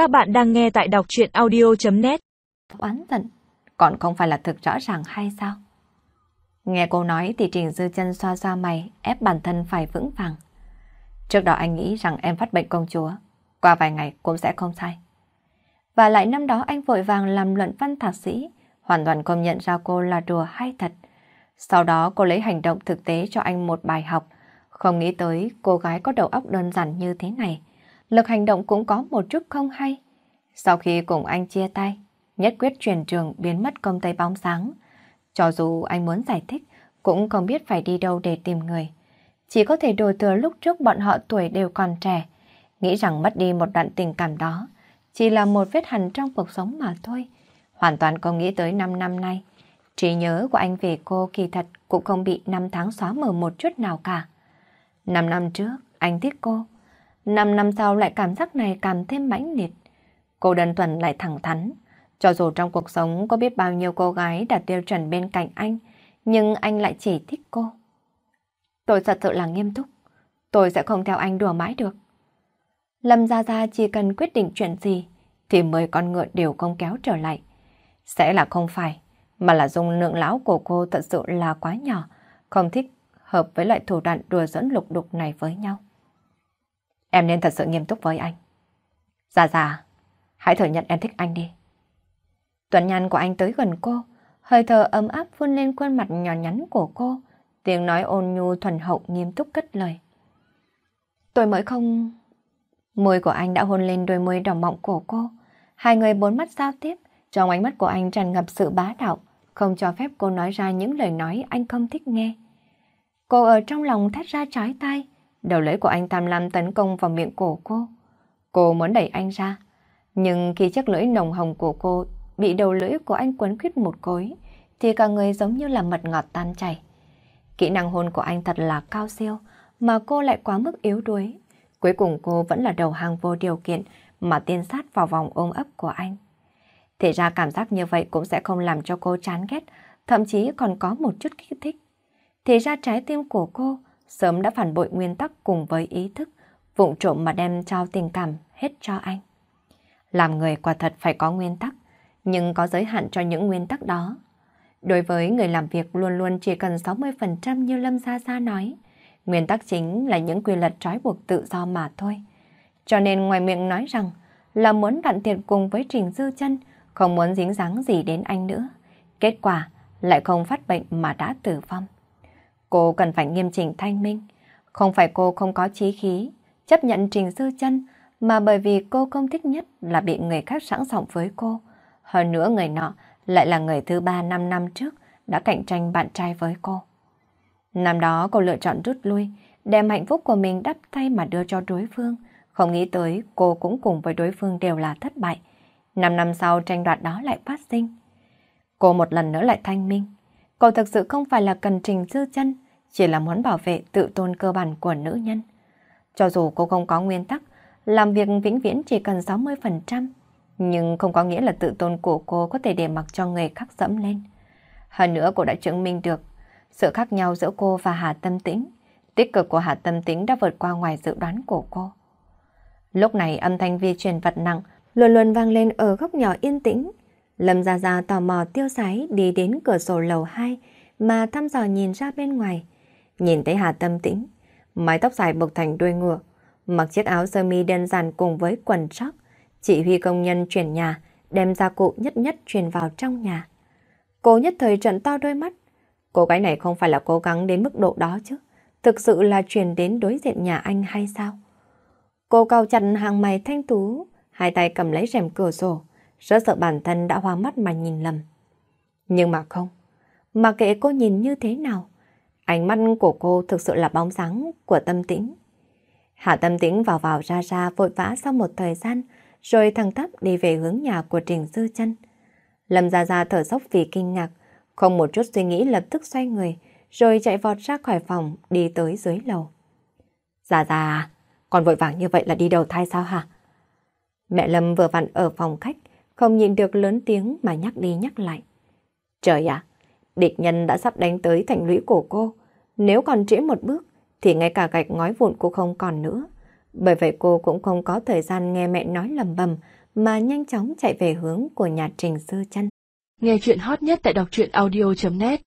Các bạn đang nghe tại đọc chuyện audio.net Oán giận, còn không phải là thực rõ ràng hay sao? Nghe cô nói thì Trình Dư chân xoa xoa mày, ép bản thân phải vững vàng. Trước đó anh nghĩ rằng em phát bệnh công chúa, qua vài ngày cũng sẽ không sai. Và lại năm đó anh vội vàng làm luận văn thạc sĩ, hoàn toàn công nhận ra cô là đùa hay thật. Sau đó cô lấy hành động thực tế cho anh một bài học, không nghĩ tới cô gái có đầu óc đơn giản như thế này. Lực hành động cũng có một chút không hay. Sau khi cùng anh chia tay, nhất quyết chuyển trường biến mất công tây bóng sáng. Cho dù anh muốn giải thích, cũng không biết phải đi đâu để tìm người. Chỉ có thể đổ thừa lúc trước bọn họ tuổi đều còn trẻ, nghĩ rằng mất đi một đoạn tình cảm đó, chỉ là một vết hằn trong cuộc sống mà thôi. Hoàn toàn không nghĩ tới 5 năm nay, trí nhớ của anh về cô kỳ thật cũng không bị năm tháng xóa mờ một chút nào cả. Năm năm trước, anh thích cô. Năm năm sau lại cảm giác này càng thêm mãnh liệt. Cô đơn thuần lại thẳng thắn. Cho dù trong cuộc sống có biết bao nhiêu cô gái đạt tiêu chuẩn bên cạnh anh, nhưng anh lại chỉ thích cô. Tôi thật sự là nghiêm túc. Tôi sẽ không theo anh đùa mãi được. Lâm Gia Gia chỉ cần quyết định chuyện gì, thì mười con ngựa đều không kéo trở lại. Sẽ là không phải, mà là dung lượng lão của cô thật sự là quá nhỏ, không thích hợp với loại thủ đoạn đùa dẫn lục đục này với nhau. Em nên thật sự nghiêm túc với anh. Dạ dạ, hãy thừa nhận em thích anh đi. Tuần nhăn của anh tới gần cô, hơi thở ấm áp vươn lên khuôn mặt nhỏ nhắn của cô, tiếng nói ôn nhu thuần hậu nghiêm túc cất lời. Tôi mới không... Môi của anh đã hôn lên đôi môi đỏ mọng của cô. Hai người bốn mắt giao tiếp, trong ánh mắt của anh tràn ngập sự bá đạo, không cho phép cô nói ra những lời nói anh không thích nghe. Cô ở trong lòng thét ra trái tay, đầu lưỡi của anh tham lam tấn công vào miệng cổ cô. Cô muốn đẩy anh ra, nhưng khi chiếc lưỡi nồng hồng của cô bị đầu lưỡi của anh quấn khít một cối, thì cả người giống như là mật ngọt tan chảy. Kỹ năng hôn của anh thật là cao siêu, mà cô lại quá mức yếu đuối. Cuối cùng cô vẫn là đầu hàng vô điều kiện mà tiên sát vào vòng ôm ấp của anh. Thế ra cảm giác như vậy cũng sẽ không làm cho cô chán ghét, thậm chí còn có một chút kích thích. Thế ra trái tim của cô sớm đã phản bội nguyên tắc cùng với ý thức, vụng trộm mà đem trao tình cảm hết cho anh. Làm người quả thật phải có nguyên tắc, nhưng có giới hạn cho những nguyên tắc đó. Đối với người làm việc luôn luôn chỉ cần 60% như Lâm Gia Gia nói, nguyên tắc chính là những quy luật trói buộc tự do mà thôi. Cho nên ngoài miệng nói rằng là muốn đặn tiệt cùng với Trình Dư chân không muốn dính dáng gì đến anh nữa. Kết quả lại không phát bệnh mà đã tử vong. Cô cần phải nghiêm chỉnh thanh minh. Không phải cô không có trí khí, chấp nhận Trình Dư chân mà bởi vì cô không thích nhất là bị người khác sẵn sàng với cô. Hơn nữa người nọ lại là người thứ ba năm năm trước đã cạnh tranh bạn trai với cô. Năm đó cô lựa chọn rút lui, đem hạnh phúc của mình đắp thay mà đưa cho đối phương. Không nghĩ tới cô cũng cùng với đối phương đều là thất bại. Năm năm sau tranh đoạt đó lại phát sinh. Cô một lần nữa lại thanh minh. Cô thực sự không phải là cần trình dư chân, chỉ là muốn bảo vệ tự tôn cơ bản của nữ nhân. Cho dù cô không có nguyên tắc, làm việc vĩnh viễn chỉ cần 60%, nhưng không có nghĩa là tự tôn của cô có thể để mặc cho người khác dẫm lên. Hơn nữa cô đã chứng minh được sự khác nhau giữa cô và Hà Tâm Tĩnh. Tích cực của Hà Tâm Tĩnh đã vượt qua ngoài dự đoán của cô. Lúc này âm thanh vi truyền vật nặng luôn luôn vang lên ở góc nhỏ yên tĩnh. Lâm Gia Gia tò mò tiêu sái đi đến cửa sổ lầu 2 mà thăm dò nhìn ra bên ngoài. Nhìn thấy Hà Tâm Tĩnh, mái tóc dài bộc thành đuôi ngựa, mặc chiếc áo sơ mi đơn giản cùng với quần sóc, chỉ huy công nhân chuyển nhà, đem gia cụ nhất nhất truyền vào trong nhà. Cô nhất thời trận to đôi mắt. Cô gái này không phải là cố gắng đến mức độ đó chứ. Thực sự là truyền đến đối diện nhà anh hay sao? Cô cao chặt hàng mày thanh tú, hai tay cầm lấy rèm cửa sổ, rất sợ bản thân đã hoa mắt mà nhìn lầm. Nhưng mà không, mà kệ cô nhìn như thế nào, ánh mắt của cô thực sự là bóng sáng của tâm tĩnh. Hạ tâm tĩnh vào vào ra ra vội vã sau một thời gian, rồi thẳng tắp đi về hướng nhà của Trình Dư chân Lâm Gia Gia thở dốc vì kinh ngạc, không một chút suy nghĩ lập tức xoay người, rồi chạy vọt ra khỏi phòng, đi tới dưới lầu. Gia Gia, còn vội vàng như vậy là đi đầu thai sao hả? Mẹ Lâm vừa vặn ở phòng khách, không nhìn được lớn tiếng mà nhắc đi nhắc lại. Trời ạ, địch nhân đã sắp đánh tới thành lũy của cô. Nếu còn trễ một bước, thì ngay cả gạch ngói vụn cũng không còn nữa. Bởi vậy cô cũng không có thời gian nghe mẹ nói lầm bầm mà nhanh chóng chạy về hướng của nhà Trình Sư chân Nghe chuyện hot nhất tại đọc truyện audio.net